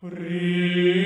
Pri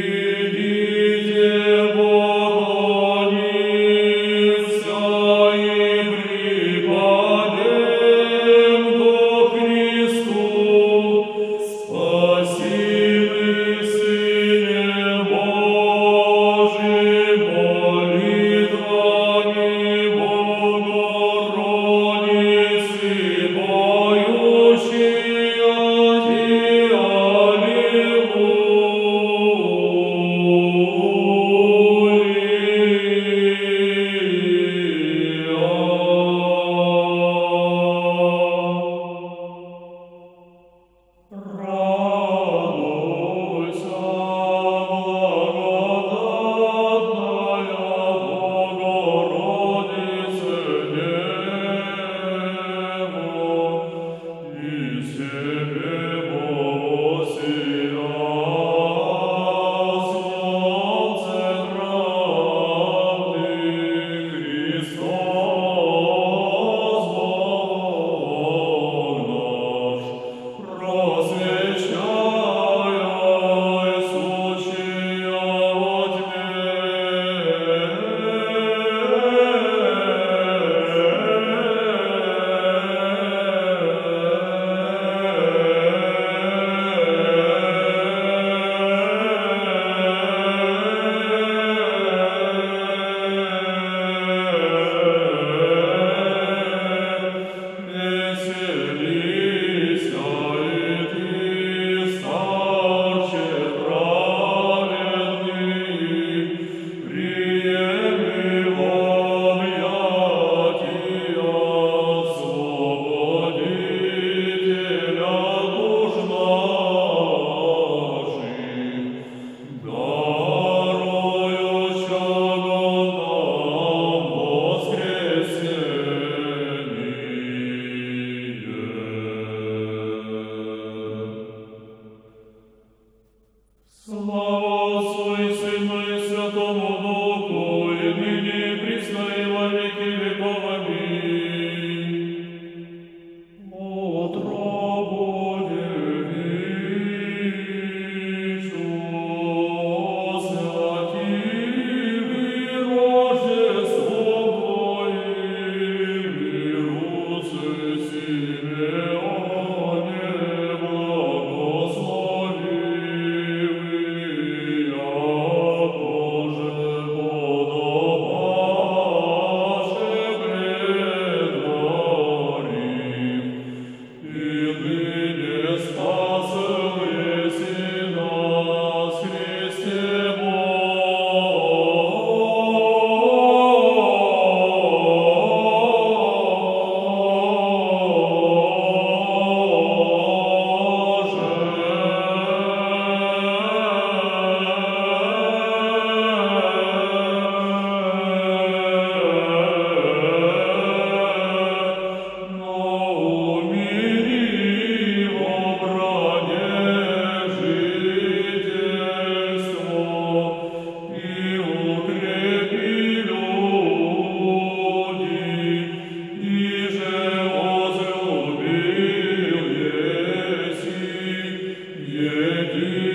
Slow. you.